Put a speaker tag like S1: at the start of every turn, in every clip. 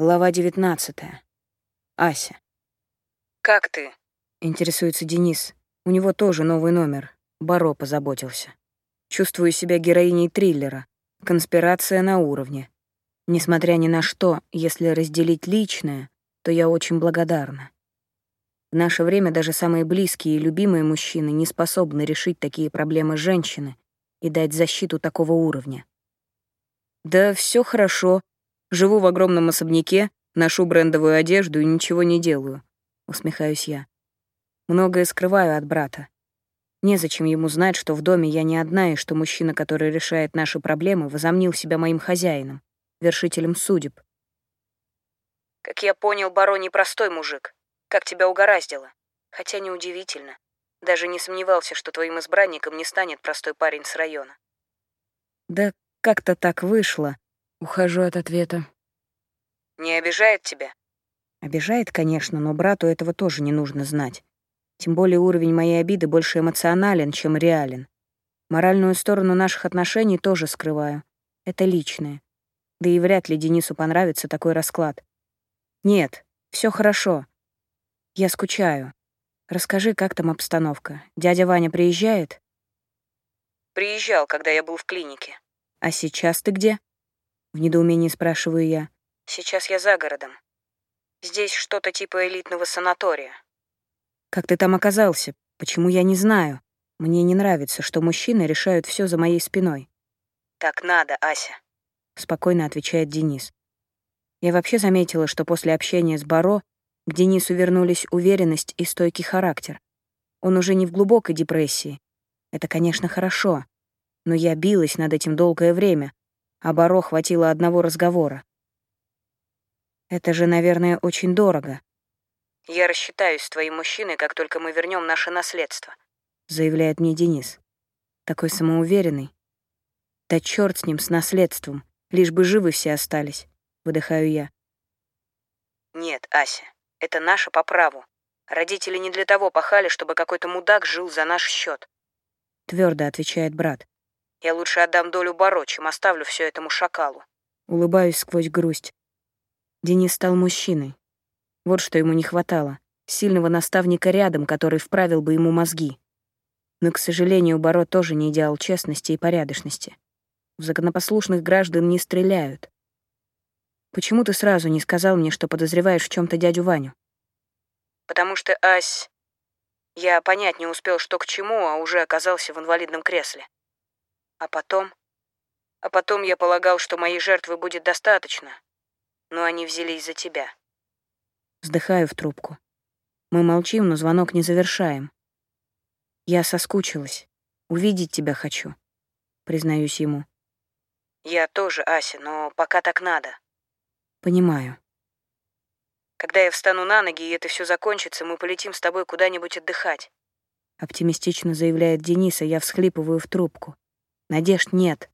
S1: Глава 19. Ася.
S2: «Как ты?»
S1: — интересуется Денис. У него тоже новый номер. Баро позаботился. Чувствую себя героиней триллера. Конспирация на уровне. Несмотря ни на что, если разделить личное, то я очень благодарна. В наше время даже самые близкие и любимые мужчины не способны решить такие проблемы женщины и дать защиту такого уровня. Да, все хорошо, Живу в огромном особняке, ношу брендовую одежду и ничего не делаю. Усмехаюсь я. Многое скрываю от брата. Незачем ему знать, что в доме я не одна, и что мужчина, который решает наши проблемы, возомнил себя моим хозяином, вершителем судеб.
S2: Как я понял, барон непростой мужик. Как тебя угораздило. Хотя неудивительно. Даже не сомневался, что твоим избранником не станет простой парень с района.
S1: Да как-то так вышло, Ухожу от ответа.
S2: Не обижает тебя?
S1: Обижает, конечно, но брату этого тоже не нужно знать. Тем более уровень моей обиды больше эмоционален, чем реален. Моральную сторону наших отношений тоже скрываю. Это личное. Да и вряд ли Денису понравится такой расклад. Нет, все хорошо. Я скучаю. Расскажи, как там обстановка. Дядя Ваня приезжает?
S2: Приезжал, когда я был в клинике.
S1: А сейчас ты где? В недоумении спрашиваю я.
S2: Сейчас я за городом. Здесь что-то типа элитного санатория.
S1: Как ты там оказался? Почему я не знаю? Мне не нравится, что мужчины решают все за моей спиной.
S2: Так надо, Ася.
S1: Спокойно отвечает Денис. Я вообще заметила, что после общения с Баро к Денису вернулись уверенность и стойкий характер. Он уже не в глубокой депрессии. Это, конечно, хорошо. Но я билась над этим долгое время, а Баро хватило одного разговора. Это же, наверное, очень дорого.
S2: Я рассчитаюсь с твоим мужчиной, как только мы вернем наше наследство,
S1: заявляет мне Денис. Такой самоуверенный. Да черт с ним, с наследством. Лишь бы живы все остались, выдыхаю я.
S2: Нет, Ася, это наше по праву. Родители не для того пахали, чтобы какой-то мудак жил за наш счет.
S1: Твердо отвечает брат.
S2: Я лучше отдам долю Баро, чем оставлю все этому шакалу.
S1: Улыбаюсь сквозь грусть. Денис стал мужчиной. Вот что ему не хватало. Сильного наставника рядом, который вправил бы ему мозги. Но, к сожалению, Баро тоже не идеал честности и порядочности. В законопослушных граждан не стреляют. Почему ты сразу не сказал мне, что подозреваешь в чем то дядю Ваню?
S2: Потому что, Ась, я понять не успел, что к чему, а уже оказался в инвалидном кресле. А потом... А потом я полагал, что моей жертвы будет достаточно. Но они взялись за тебя.
S1: Вздыхаю в трубку. Мы молчим, но звонок не завершаем. Я соскучилась. Увидеть тебя хочу. Признаюсь ему.
S2: Я тоже, Ася, но пока так надо.
S1: Понимаю.
S2: Когда я встану на ноги и это все закончится, мы полетим с тобой куда-нибудь отдыхать.
S1: Оптимистично заявляет Денис, а я всхлипываю в трубку. Надежд нет.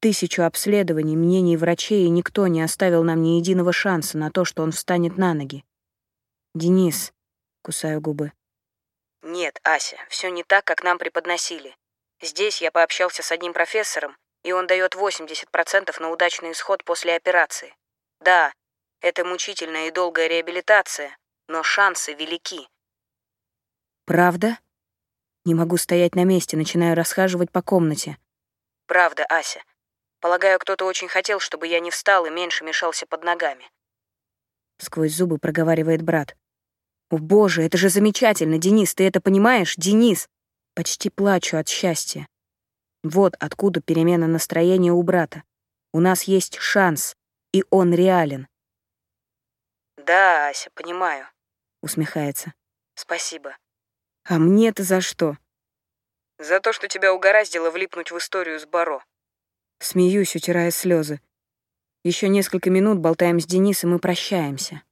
S1: Тысячу обследований, мнений врачей, и никто не оставил нам ни единого шанса на то, что он встанет на ноги. Денис, кусаю губы.
S2: Нет, Ася, все не так, как нам преподносили. Здесь я пообщался с одним профессором, и он дает 80% на удачный исход после операции. Да, это мучительная и долгая реабилитация, но шансы велики.
S1: Правда? Не могу стоять на месте, начинаю расхаживать по комнате.
S2: Правда, Ася. Полагаю, кто-то очень хотел, чтобы я не встал и меньше мешался под ногами.
S1: Сквозь зубы проговаривает брат. О, боже, это же замечательно, Денис, ты это понимаешь, Денис? Почти плачу от счастья. Вот откуда перемена настроения у брата. У нас есть шанс, и он реален.
S2: Да, Ася, понимаю.
S1: Усмехается.
S2: Спасибо.
S1: А мне-то за что?
S2: За то, что тебя угораздило влипнуть в историю с Баро.
S1: Смеюсь, утирая слезы. Еще несколько минут болтаем с Денисом и прощаемся.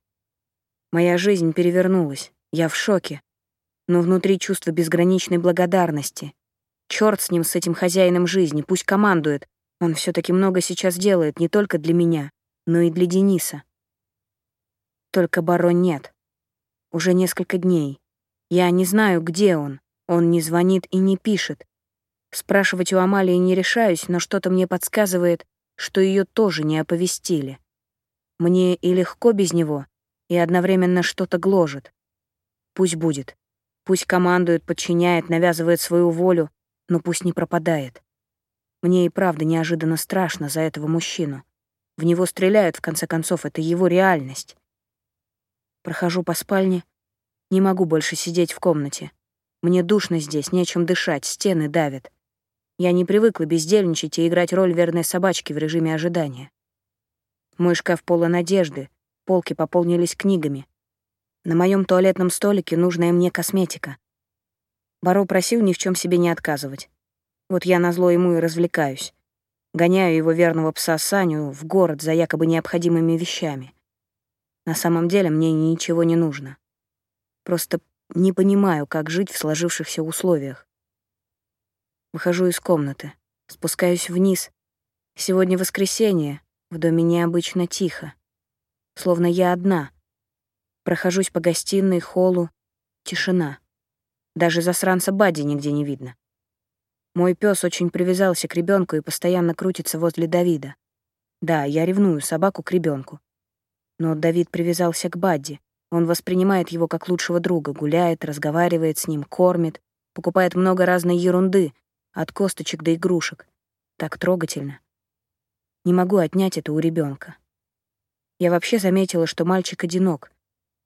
S1: Моя жизнь перевернулась. Я в шоке. Но внутри чувство безграничной благодарности. Черт с ним, с этим хозяином жизни, пусть командует. Он все таки много сейчас делает не только для меня, но и для Дениса. Только Баро нет. Уже несколько дней. Я не знаю, где он. Он не звонит и не пишет. Спрашивать у Амалии не решаюсь, но что-то мне подсказывает, что ее тоже не оповестили. Мне и легко без него, и одновременно что-то гложет. Пусть будет. Пусть командует, подчиняет, навязывает свою волю, но пусть не пропадает. Мне и правда неожиданно страшно за этого мужчину. В него стреляют, в конце концов, это его реальность. Прохожу по спальне, не могу больше сидеть в комнате. Мне душно здесь, нечем дышать, стены давят. Я не привыкла бездельничать и играть роль верной собачки в режиме ожидания. Мой шкаф полон одежды, полки пополнились книгами. На моем туалетном столике нужная мне косметика. Баро просил ни в чем себе не отказывать. Вот я назло ему и развлекаюсь. Гоняю его верного пса Саню в город за якобы необходимыми вещами. На самом деле мне ничего не нужно. Просто не понимаю, как жить в сложившихся условиях. Выхожу из комнаты, спускаюсь вниз. Сегодня воскресенье, в доме необычно тихо. Словно я одна. Прохожусь по гостиной, холлу. Тишина. Даже засранца Бадди нигде не видно. Мой пес очень привязался к ребенку и постоянно крутится возле Давида. Да, я ревную собаку к ребенку. Но Давид привязался к Бадди. Он воспринимает его как лучшего друга, гуляет, разговаривает с ним, кормит, покупает много разной ерунды, от косточек до игрушек. Так трогательно. Не могу отнять это у ребенка. Я вообще заметила, что мальчик одинок.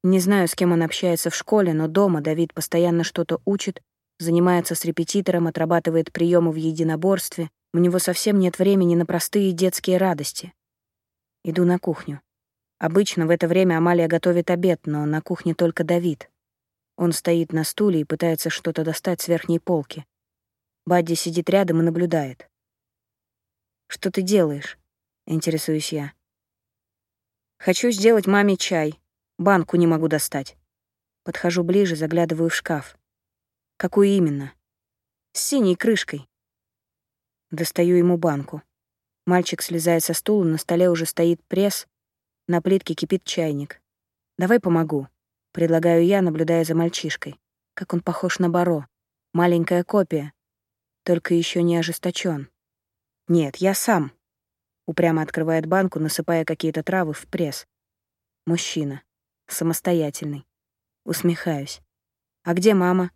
S1: Не знаю, с кем он общается в школе, но дома Давид постоянно что-то учит, занимается с репетитором, отрабатывает приемы в единоборстве. У него совсем нет времени на простые детские радости. Иду на кухню. Обычно в это время Амалия готовит обед, но на кухне только Давид. Он стоит на стуле и пытается что-то достать с верхней полки. Бадди сидит рядом и наблюдает. «Что ты делаешь?» — интересуюсь я. «Хочу сделать маме чай. Банку не могу достать». Подхожу ближе, заглядываю в шкаф. «Какую именно?» «С синей крышкой». Достаю ему банку. Мальчик слезает со стула, на столе уже стоит пресс, на плитке кипит чайник. «Давай помогу», — предлагаю я, наблюдая за мальчишкой. Как он похож на Баро. Маленькая копия, только еще не ожесточен. Нет, я сам. Упрямо открывает банку, насыпая какие-то травы в пресс. Мужчина. Самостоятельный. Усмехаюсь. А где мама?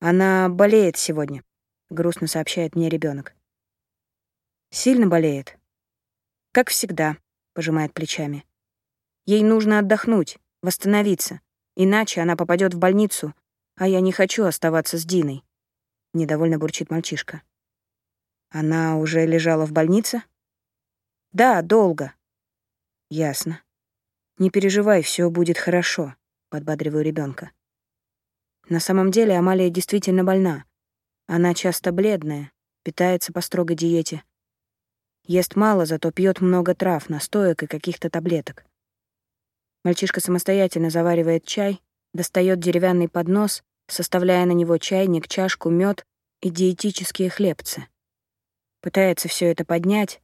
S1: Она болеет сегодня, грустно сообщает мне ребенок. Сильно болеет. Как всегда, пожимает плечами. Ей нужно отдохнуть, восстановиться, иначе она попадет в больницу, а я не хочу оставаться с Диной. — недовольно бурчит мальчишка. «Она уже лежала в больнице?» «Да, долго». «Ясно. Не переживай, все будет хорошо», — подбадриваю ребенка. На самом деле Амалия действительно больна. Она часто бледная, питается по строгой диете. Ест мало, зато пьет много трав, настоек и каких-то таблеток. Мальчишка самостоятельно заваривает чай, достает деревянный поднос составляя на него чайник, чашку, мед и диетические хлебцы. Пытается все это поднять.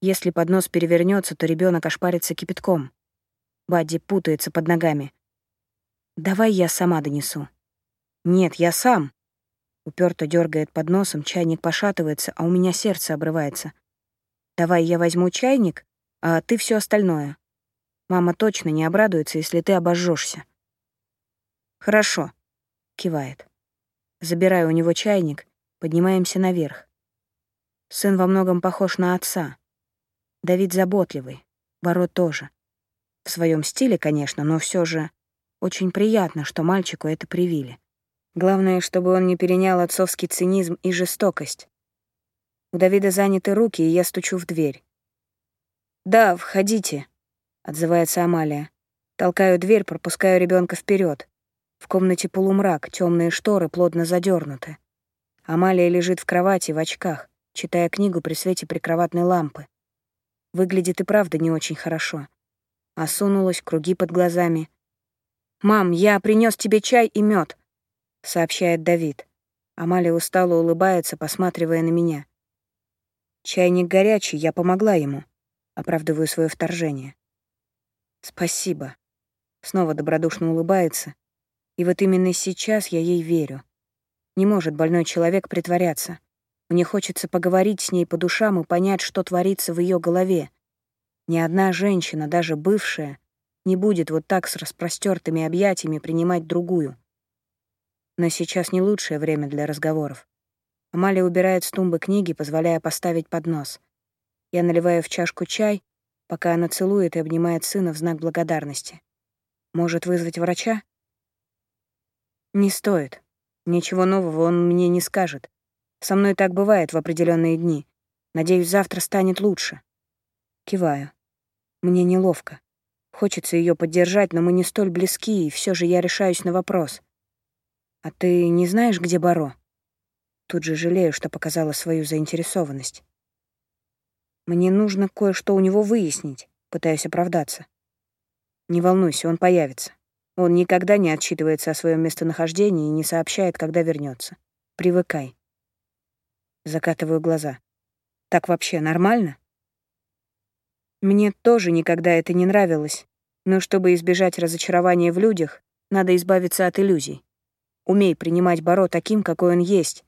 S1: Если поднос перевернется, то ребенок ошпарится кипятком. Бадди путается под ногами. «Давай я сама донесу». «Нет, я сам». Уперто дергает под носом, чайник пошатывается, а у меня сердце обрывается. «Давай я возьму чайник, а ты все остальное. Мама точно не обрадуется, если ты обожжешься. «Хорошо», Кивает. Забираю у него чайник, поднимаемся наверх. Сын во многом похож на отца. Давид заботливый, Боро тоже. В своем стиле, конечно, но все же очень приятно, что мальчику это привили. Главное, чтобы он не перенял отцовский цинизм и жестокость. У Давида заняты руки, и я стучу в дверь. «Да, входите», — отзывается Амалия. Толкаю дверь, пропускаю ребенка вперед. В комнате полумрак, темные шторы плотно задернуты. Амалия лежит в кровати в очках, читая книгу при свете прикроватной лампы. Выглядит и правда не очень хорошо. Осунулась, круги под глазами. «Мам, я принес тебе чай и мед, сообщает Давид. Амалия устало улыбается, посматривая на меня. «Чайник горячий, я помогла ему», — оправдываю свое вторжение. «Спасибо». Снова добродушно улыбается, и вот именно сейчас я ей верю. Не может больной человек притворяться. Мне хочется поговорить с ней по душам и понять, что творится в ее голове. Ни одна женщина, даже бывшая, не будет вот так с распростертыми объятиями принимать другую. Но сейчас не лучшее время для разговоров. Амалия убирает с тумбы книги, позволяя поставить поднос. Я наливаю в чашку чай, пока она целует и обнимает сына в знак благодарности. Может вызвать врача? Не стоит. Ничего нового он мне не скажет. Со мной так бывает в определенные дни. Надеюсь, завтра станет лучше. Киваю. Мне неловко. Хочется ее поддержать, но мы не столь близки, и все же я решаюсь на вопрос. «А ты не знаешь, где Баро?» Тут же жалею, что показала свою заинтересованность. Мне нужно кое-что у него выяснить, пытаюсь оправдаться. Не волнуйся, он появится. Он никогда не отчитывается о своем местонахождении и не сообщает, когда вернется. Привыкай. Закатываю глаза. Так вообще нормально? Мне тоже никогда это не нравилось, но чтобы избежать разочарования в людях, надо избавиться от иллюзий. Умей принимать Баро таким, какой он есть,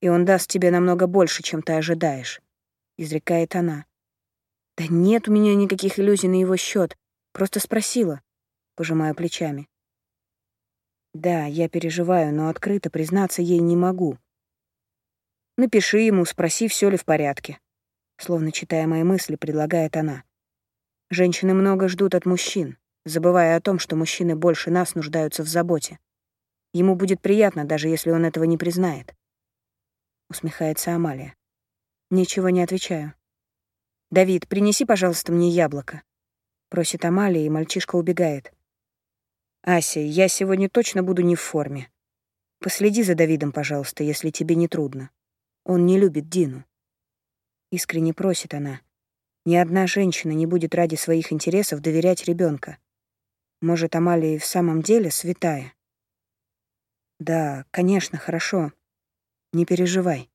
S1: и он даст тебе намного больше, чем ты ожидаешь», — изрекает она. «Да нет у меня никаких иллюзий на его счет, просто спросила», — пожимаю плечами. Да, я переживаю, но открыто признаться ей не могу. Напиши ему, спроси, все ли в порядке. Словно читая мои мысли, предлагает она. Женщины много ждут от мужчин, забывая о том, что мужчины больше нас нуждаются в заботе. Ему будет приятно, даже если он этого не признает. Усмехается Амалия. Ничего не отвечаю. «Давид, принеси, пожалуйста, мне яблоко», — просит Амалия, и мальчишка убегает. «Ася, я сегодня точно буду не в форме. Последи за Давидом, пожалуйста, если тебе не трудно. Он не любит Дину». Искренне просит она. Ни одна женщина не будет ради своих интересов доверять ребенка. Может, Амалия и в самом деле святая? Да, конечно, хорошо. Не переживай.